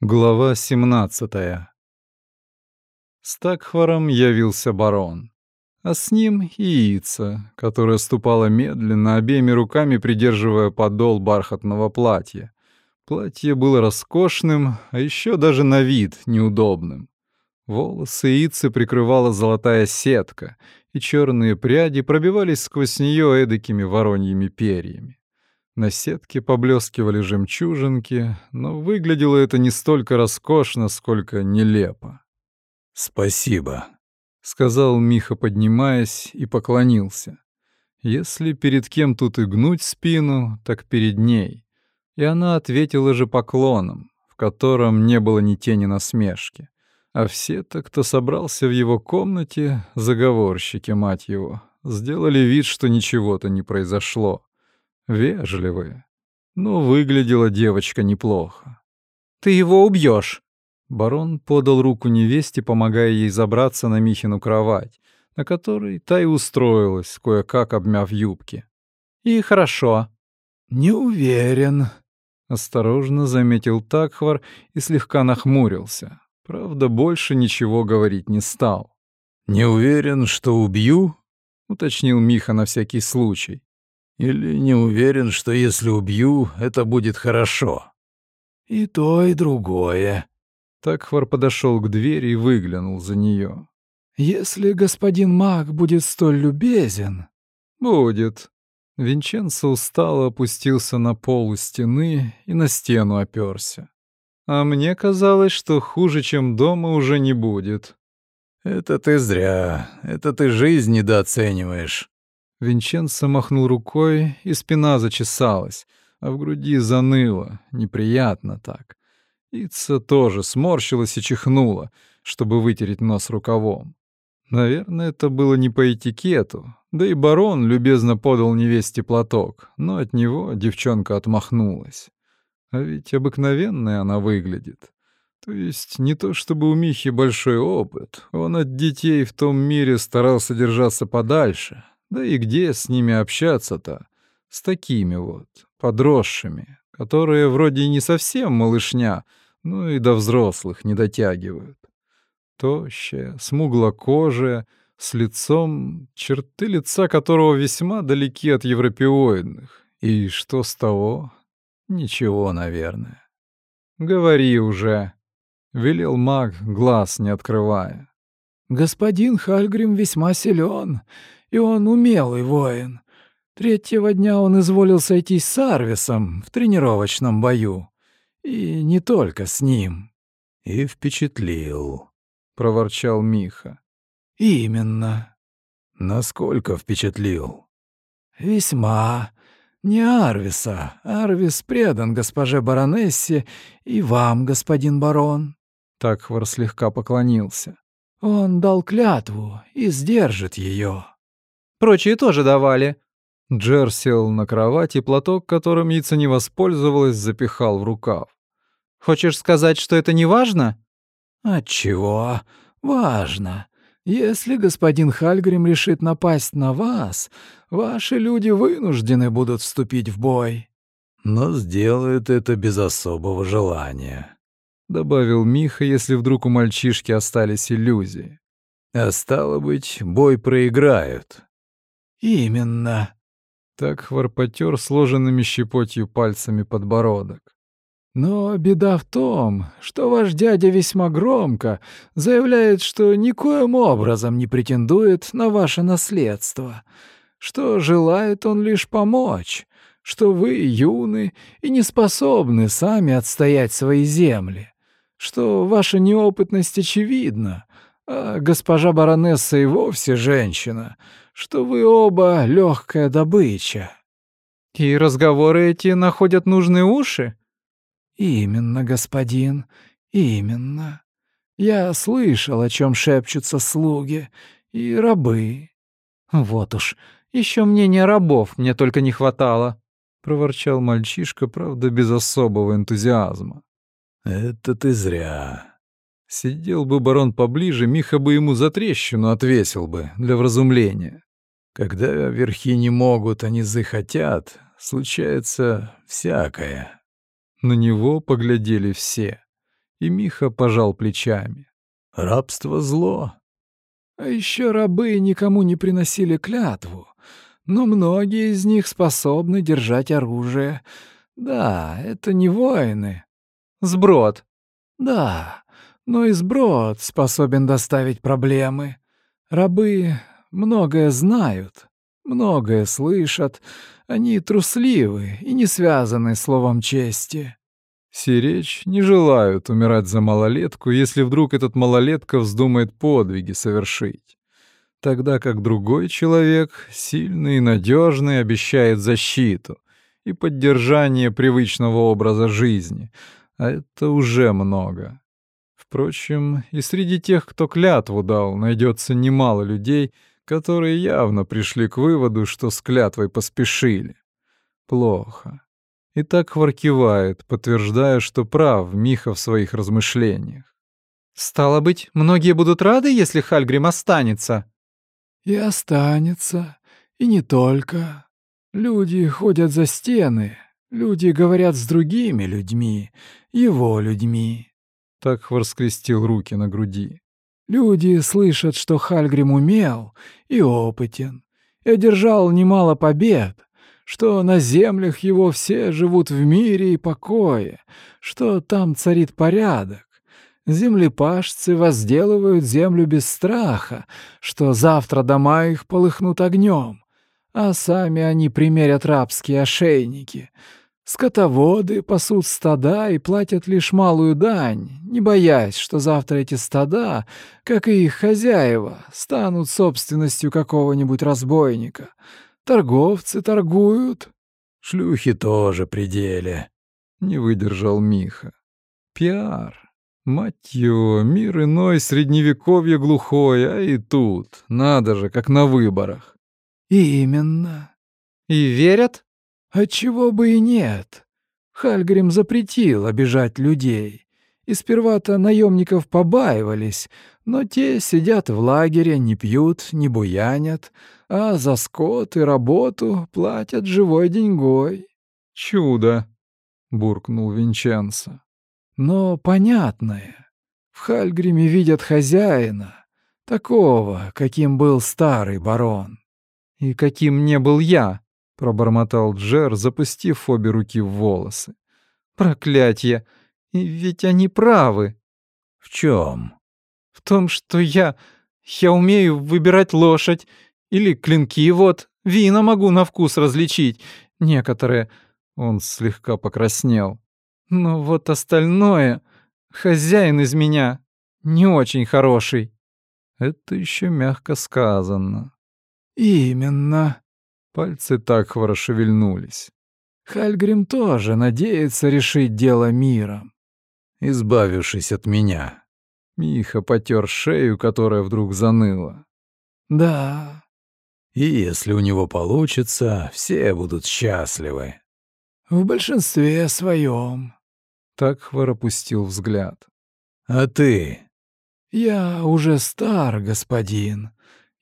Глава 17 С Такхваром явился барон, а с ним и Ица, которая ступала медленно, обеими руками придерживая подол бархатного платья. Платье было роскошным, а еще даже на вид неудобным. Волосы Ицы прикрывала золотая сетка, и черные пряди пробивались сквозь нее эдакими вороньими перьями. На сетке поблескивали жемчужинки, но выглядело это не столько роскошно, сколько нелепо. «Спасибо», — сказал Миха, поднимаясь, и поклонился. Если перед кем тут и гнуть спину, так перед ней. И она ответила же поклоном, в котором не было ни тени насмешки. А все-то, кто собрался в его комнате, заговорщики, мать его, сделали вид, что ничего-то не произошло вежливые. Но выглядела девочка неплохо. «Ты его убьешь. Барон подал руку невесте, помогая ей забраться на Михину кровать, на которой та и устроилась, кое-как обмяв юбки. «И хорошо». «Не уверен», — осторожно заметил Такхвар и слегка нахмурился. Правда, больше ничего говорить не стал. «Не уверен, что убью?» — уточнил Миха на всякий случай. Или не уверен, что если убью, это будет хорошо? И то, и другое. Такхвар подошел к двери и выглянул за нее. Если господин маг будет столь любезен... Будет. Винченцо устало опустился на пол у стены и на стену оперся. А мне казалось, что хуже, чем дома, уже не будет. Это ты зря. Это ты жизнь недооцениваешь. Винченцо махнул рукой, и спина зачесалась, а в груди заныло, неприятно так. Ица тоже сморщилась и чихнула, чтобы вытереть нос рукавом. Наверное, это было не по этикету, да и барон любезно подал невесте платок, но от него девчонка отмахнулась. А ведь обыкновенная она выглядит. То есть не то чтобы у Михи большой опыт, он от детей в том мире старался держаться подальше, да и где с ними общаться-то? С такими вот, подросшими, которые вроде и не совсем малышня, но и до взрослых не дотягивают. Тощая, смуглокожая, с лицом, черты лица которого весьма далеки от европеоидных. И что с того? Ничего, наверное. «Говори уже», — велел маг, глаз не открывая. «Господин Хальгрим весьма силен и он умелый воин. Третьего дня он изволил сойтись с Арвисом в тренировочном бою. И не только с ним. И впечатлил, — проворчал Миха. Именно. Насколько впечатлил? Весьма. Не Арвиса. Арвис предан госпоже баронессе и вам, господин барон. Такхвар слегка поклонился. Он дал клятву и сдержит ее. Прочие тоже давали». Джер сел на кровать, и платок, которым яйца не воспользовалась, запихал в рукав. «Хочешь сказать, что это не важно?» «Отчего? Важно. Если господин Хальгрим решит напасть на вас, ваши люди вынуждены будут вступить в бой». «Но сделают это без особого желания», — добавил Миха, если вдруг у мальчишки остались иллюзии. «А стало быть, бой проиграют». «Именно». Так хворпотер сложенными щепотью пальцами подбородок. «Но беда в том, что ваш дядя весьма громко заявляет, что никоим образом не претендует на ваше наследство, что желает он лишь помочь, что вы юны и не способны сами отстоять свои земли, что ваша неопытность очевидна, а госпожа баронесса и вовсе женщина, что вы оба легкая добыча. И разговоры эти находят нужные уши? Именно, господин, именно. Я слышал, о чем шепчутся слуги и рабы. Вот уж, еще мнения рабов мне только не хватало, проворчал мальчишка, правда, без особого энтузиазма. Это ты зря. Сидел бы барон поближе, Миха бы ему за трещину отвесил бы для вразумления. Когда верхи не могут, а низы хотят, случается всякое. На него поглядели все. И Миха пожал плечами. Рабство — зло. А еще рабы никому не приносили клятву, но многие из них способны держать оружие. Да, это не воины. Сброд. Да, но и сброд способен доставить проблемы. Рабы многое знают, многое слышат. Они трусливы и не связаны словом чести. Сиречь не желают умирать за малолетку, если вдруг этот малолетка вздумает подвиги совершить. Тогда как другой человек, сильный и надежный, обещает защиту и поддержание привычного образа жизни, а это уже много. Впрочем, и среди тех, кто клятву дал, найдется немало людей, которые явно пришли к выводу, что с клятвой поспешили. Плохо. И так кивает, подтверждая, что прав Миха в своих размышлениях. «Стало быть, многие будут рады, если Хальгрим останется?» «И останется. И не только. Люди ходят за стены. Люди говорят с другими людьми, его людьми». Так скрестил руки на груди. «Люди слышат, что Хальгрим умел и опытен, и одержал немало побед, что на землях его все живут в мире и покое, что там царит порядок. Землепашцы возделывают землю без страха, что завтра дома их полыхнут огнем, а сами они примерят рабские ошейники. Скотоводы пасут стада и платят лишь малую дань, не боясь, что завтра эти стада, как и их хозяева, станут собственностью какого-нибудь разбойника — Торговцы торгуют. Шлюхи тоже при деле. Не выдержал Миха. Пиар. Мать его, мир иной, средневековье глухое, а и тут, надо же, как на выборах. Именно. И верят? Отчего бы и нет. Хальгрим запретил обижать людей. И сперва-то наемников побаивались, но те сидят в лагере, не пьют, не буянят, а за скот и работу платят живой деньгой. «Чудо!» — буркнул Винченцо. «Но понятное. В Хальгриме видят хозяина, такого, каким был старый барон». «И каким не был я», — пробормотал Джер, запустив обе руки в волосы. «Проклятье! И ведь они правы». «В чем? В том, что я... Я умею выбирать лошадь. Или клинки вот. Вина могу на вкус различить. Некоторые... Он слегка покраснел. Но вот остальное... Хозяин из меня не очень хороший. Это еще мягко сказано. Именно. Пальцы так хорошо шевельнулись. Хальгрим тоже надеется решить дело миром. Избавившись от меня. Миха потер шею, которая вдруг заныла. «Да». «И если у него получится, все будут счастливы». «В большинстве своем». Такхвар опустил взгляд. «А ты?» «Я уже стар, господин.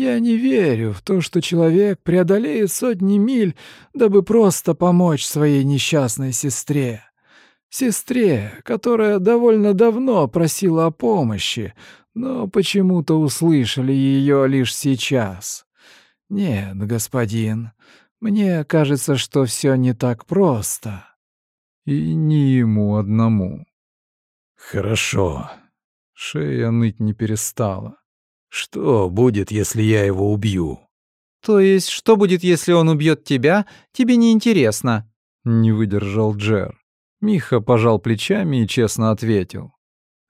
Я не верю в то, что человек преодолеет сотни миль, дабы просто помочь своей несчастной сестре сестре, которая довольно давно просила о помощи, но почему-то услышали ее лишь сейчас. Нет, господин, мне кажется, что все не так просто. И не ему одному. Хорошо. Шея ныть не перестала. Что будет, если я его убью? То есть, что будет, если он убьет тебя, тебе не интересно? Не выдержал Джер. Миха пожал плечами и честно ответил.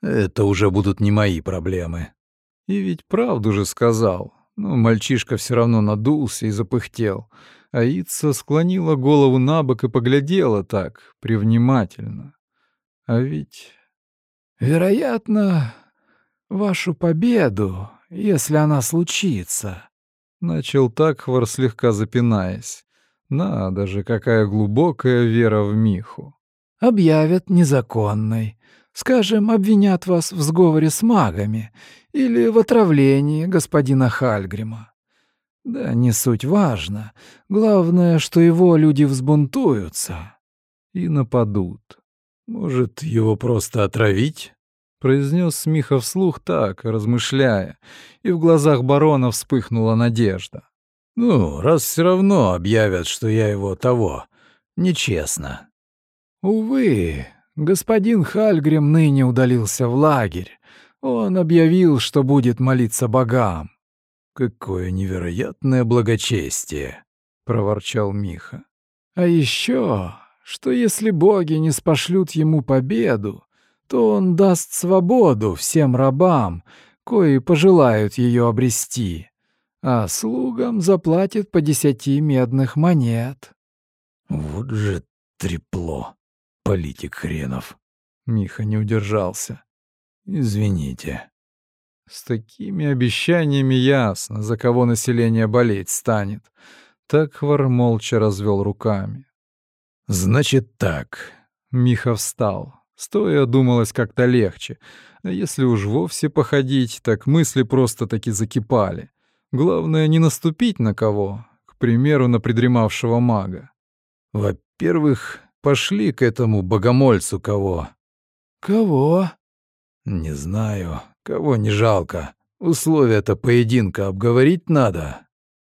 «Это уже будут не мои проблемы». И ведь правду же сказал. Но мальчишка все равно надулся и запыхтел. А Ица склонила голову на бок и поглядела так, привнимательно. А ведь... «Вероятно, вашу победу, если она случится», — начал Такхвар, слегка запинаясь. Надо же, какая глубокая вера в Миху объявят незаконной. Скажем, обвинят вас в сговоре с магами или в отравлении господина Хальгрима. Да не суть важно. Главное, что его люди взбунтуются и нападут. Может, его просто отравить? Произнес Миха вслух так, размышляя, и в глазах барона вспыхнула надежда. «Ну, раз все равно объявят, что я его того, нечестно». «Увы, господин Хальгрим ныне удалился в лагерь. Он объявил, что будет молиться богам». «Какое невероятное благочестие!» — проворчал Миха. «А еще, что если боги не спошлют ему победу, то он даст свободу всем рабам, кои пожелают ее обрести, а слугам заплатит по десяти медных монет». «Вот же трепло, политик хренов!» Миха не удержался. «Извините». С такими обещаниями ясно, за кого население болеть станет. Таквар молча развел руками. «Значит так». Миха встал. Стоя думалось как-то легче. А если уж вовсе походить, так мысли просто-таки закипали. Главное, не наступить на кого, к примеру, на придремавшего мага. «Во-первых, пошли к этому богомольцу кого». «Кого?» «Не знаю. Кого не жалко. Условия-то поединка обговорить надо».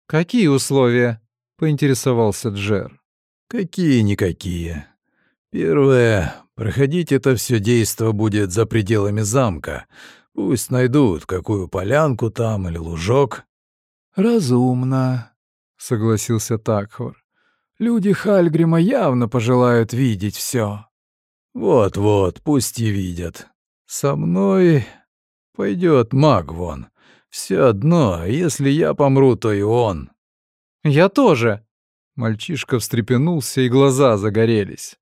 «Какие условия?» — поинтересовался Джер. «Какие-никакие. Первое. Проходить это все действо будет за пределами замка. Пусть найдут какую полянку там или лужок». «Разумно», — согласился Такхор. «Люди Хальгрима явно пожелают видеть все. «Вот-вот, пусть и видят. Со мной пойдет маг вон. Все одно, если я помру, то и он». «Я тоже». Мальчишка встрепенулся, и глаза загорелись.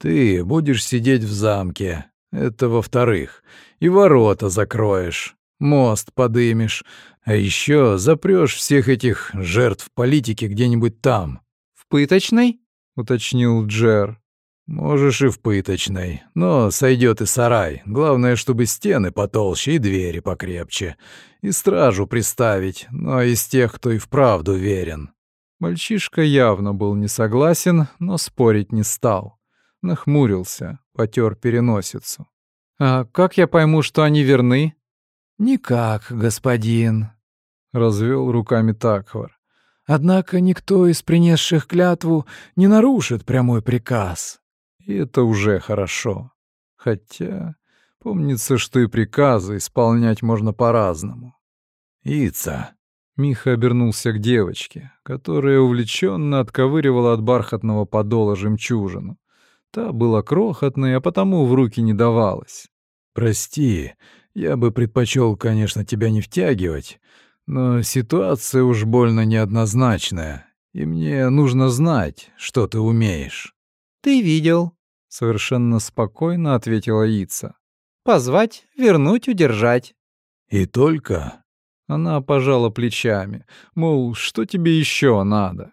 «Ты будешь сидеть в замке. Это во-вторых. И ворота закроешь, мост подымешь, а еще запрешь всех этих жертв политики где-нибудь там». «В пыточной?» — уточнил Джер. «Можешь и в пыточной, но сойдет и сарай. Главное, чтобы стены потолще и двери покрепче. И стражу приставить, но из тех, кто и вправду верен». Мальчишка явно был не согласен, но спорить не стал. Нахмурился, потер переносицу. «А как я пойму, что они верны?» «Никак, господин», — развел руками Такхвар. «Однако никто из принесших клятву не нарушит прямой приказ». И это уже хорошо. Хотя, помнится, что и приказы исполнять можно по-разному. «Ица», Миха обернулся к девочке, которая увлеченно отковыривала от бархатного подола жемчужину. Та была крохотной, а потому в руки не давалась. «Прости, я бы предпочел, конечно, тебя не втягивать, но ситуация уж больно неоднозначная, и мне нужно знать, что ты умеешь». «Ты видел», — совершенно спокойно ответила Ица. «Позвать, вернуть, удержать». «И только?» Она пожала плечами, мол, что тебе еще надо?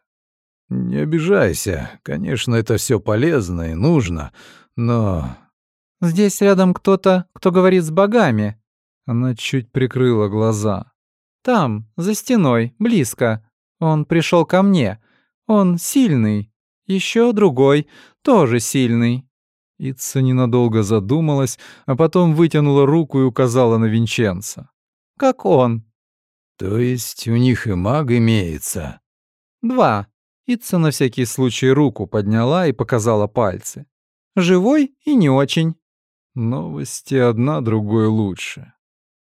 Не обижайся, конечно, это все полезно и нужно, но... Здесь рядом кто-то, кто говорит с богами. Она чуть прикрыла глаза. Там, за стеной, близко. Он пришел ко мне. Он сильный. Еще другой, тоже сильный. Ица ненадолго задумалась, а потом вытянула руку и указала на Винченца. «Как он?» То есть у них и маг имеется? Два. Итса на всякий случай руку подняла и показала пальцы. Живой и не очень. Новости одна другой лучше.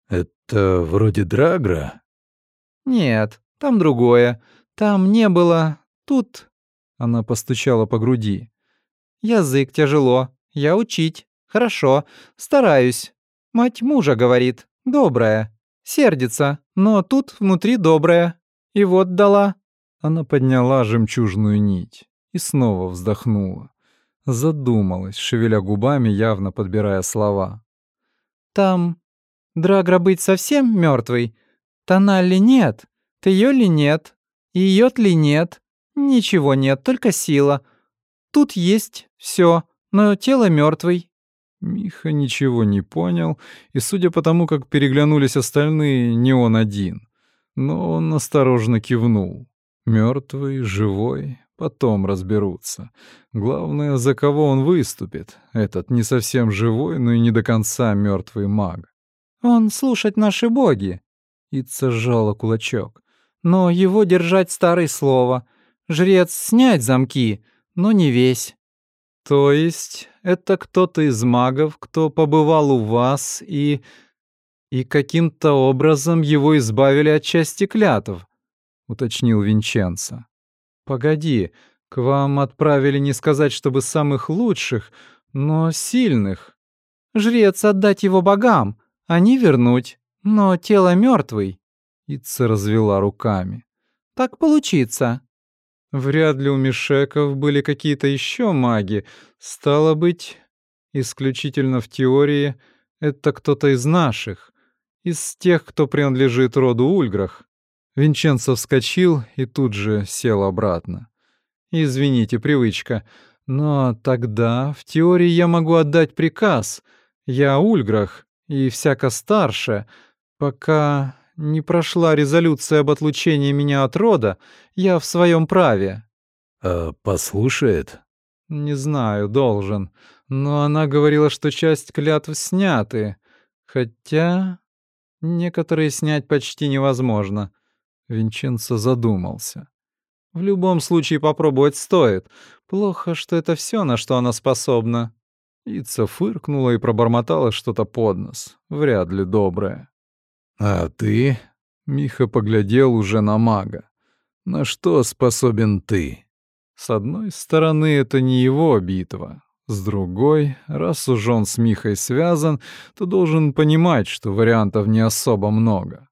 Это вроде Драгра? Нет, там другое. Там не было. Тут... Она постучала по груди. Язык тяжело. Я учить. Хорошо. Стараюсь. Мать мужа говорит. Добрая. Сердится, но тут внутри добрая. И вот дала». Она подняла жемчужную нить и снова вздохнула. Задумалась, шевеля губами, явно подбирая слова. «Там Драгра быть совсем мертвый? Тоналли нет, Тее ли нет, Иот ли нет, ничего нет, только сила. Тут есть все, но тело мертвый. Миха ничего не понял, и, судя по тому, как переглянулись остальные, не он один. Но он осторожно кивнул. Мертвый, живой, Потом разберутся. Главное, за кого он выступит. Этот не совсем живой, но и не до конца мертвый маг. «Он слушать наши боги!» Ица сжала кулачок. «Но его держать старое слово. Жрец снять замки, но не весь». «То есть это кто-то из магов, кто побывал у вас и... и каким-то образом его избавили от части клятв?» — уточнил Винченцо. «Погоди, к вам отправили не сказать, чтобы самых лучших, но сильных. Жрец отдать его богам, а не вернуть, но тело мертвый. Ица развела руками. «Так получится». «Вряд ли у Мишеков были какие-то еще маги. Стало быть, исключительно в теории, это кто-то из наших, из тех, кто принадлежит роду Ульграх. Винченцо вскочил и тут же сел обратно. «Извините, привычка, но тогда в теории я могу отдать приказ. Я Ульграх и всяко старше. Пока не прошла резолюция об отлучении меня от рода, я в своем праве». «А послушает?» «Не знаю, должен. Но она говорила, что часть клятв сняты. Хотя некоторые снять почти невозможно. Винченцо задумался. В любом случае попробовать стоит. Плохо, что это все, на что она способна. Ица фыркнула и пробормотала что-то под нос. Вряд ли доброе. «А ты?» — Миха поглядел уже на мага. «На что способен ты?» С одной стороны, это не его битва. С другой, раз уж он с Михой связан, то должен понимать, что вариантов не особо много.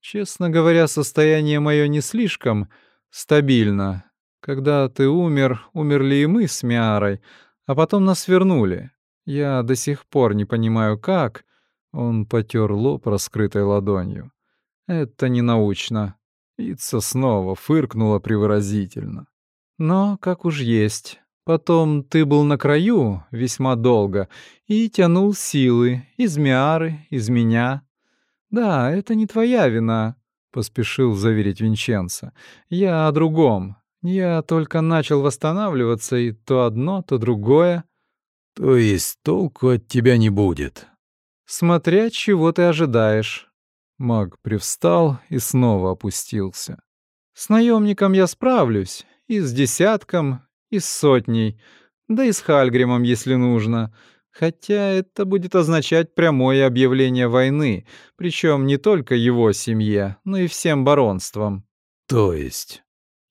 Честно говоря, состояние мое не слишком стабильно. Когда ты умер, умерли и мы с Миарой, а потом нас вернули. Я до сих пор не понимаю, как. Он потер лоб раскрытой ладонью. Это не научно. Ица снова фыркнула привыразительно. Но как уж есть. Потом ты был на краю весьма долго и тянул силы из Миары, из меня. «Да, это не твоя вина», — поспешил заверить Винченцо. «Я о другом. Я только начал восстанавливаться, и то одно, то другое». «То есть толку от тебя не будет?» «Смотря чего ты ожидаешь». Маг привстал и снова опустился. «С наемником я справлюсь, и с десятком, и с сотней, да и с Хальгримом, если нужно. Хотя это будет означать прямое объявление войны, причем не только его семье, но и всем баронствам. То есть?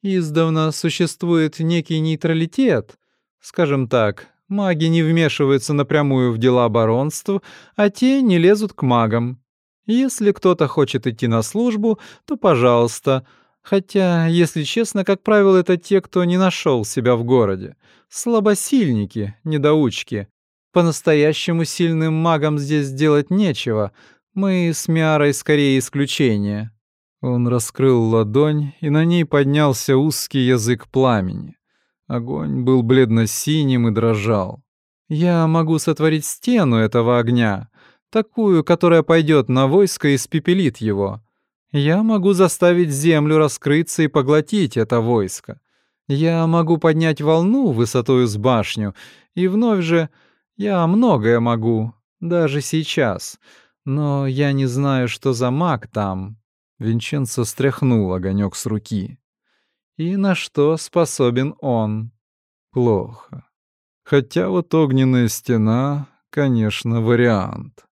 Издавна существует некий нейтралитет. Скажем так, маги не вмешиваются напрямую в дела баронств, а те не лезут к магам. Если кто-то хочет идти на службу, то пожалуйста. Хотя, если честно, как правило, это те, кто не нашел себя в городе. Слабосильники, недоучки. По-настоящему сильным магам здесь делать нечего. Мы с Миарой скорее исключение». Он раскрыл ладонь, и на ней поднялся узкий язык пламени. Огонь был бледно-синим и дрожал. «Я могу сотворить стену этого огня, такую, которая пойдет на войско и спепелит его. Я могу заставить землю раскрыться и поглотить это войско. Я могу поднять волну высотою с башню, и вновь же я многое могу, даже сейчас, но я не знаю, что за маг там. Винченцо стряхнул огонек с руки. И на что способен он? Плохо. Хотя вот огненная стена, конечно, вариант.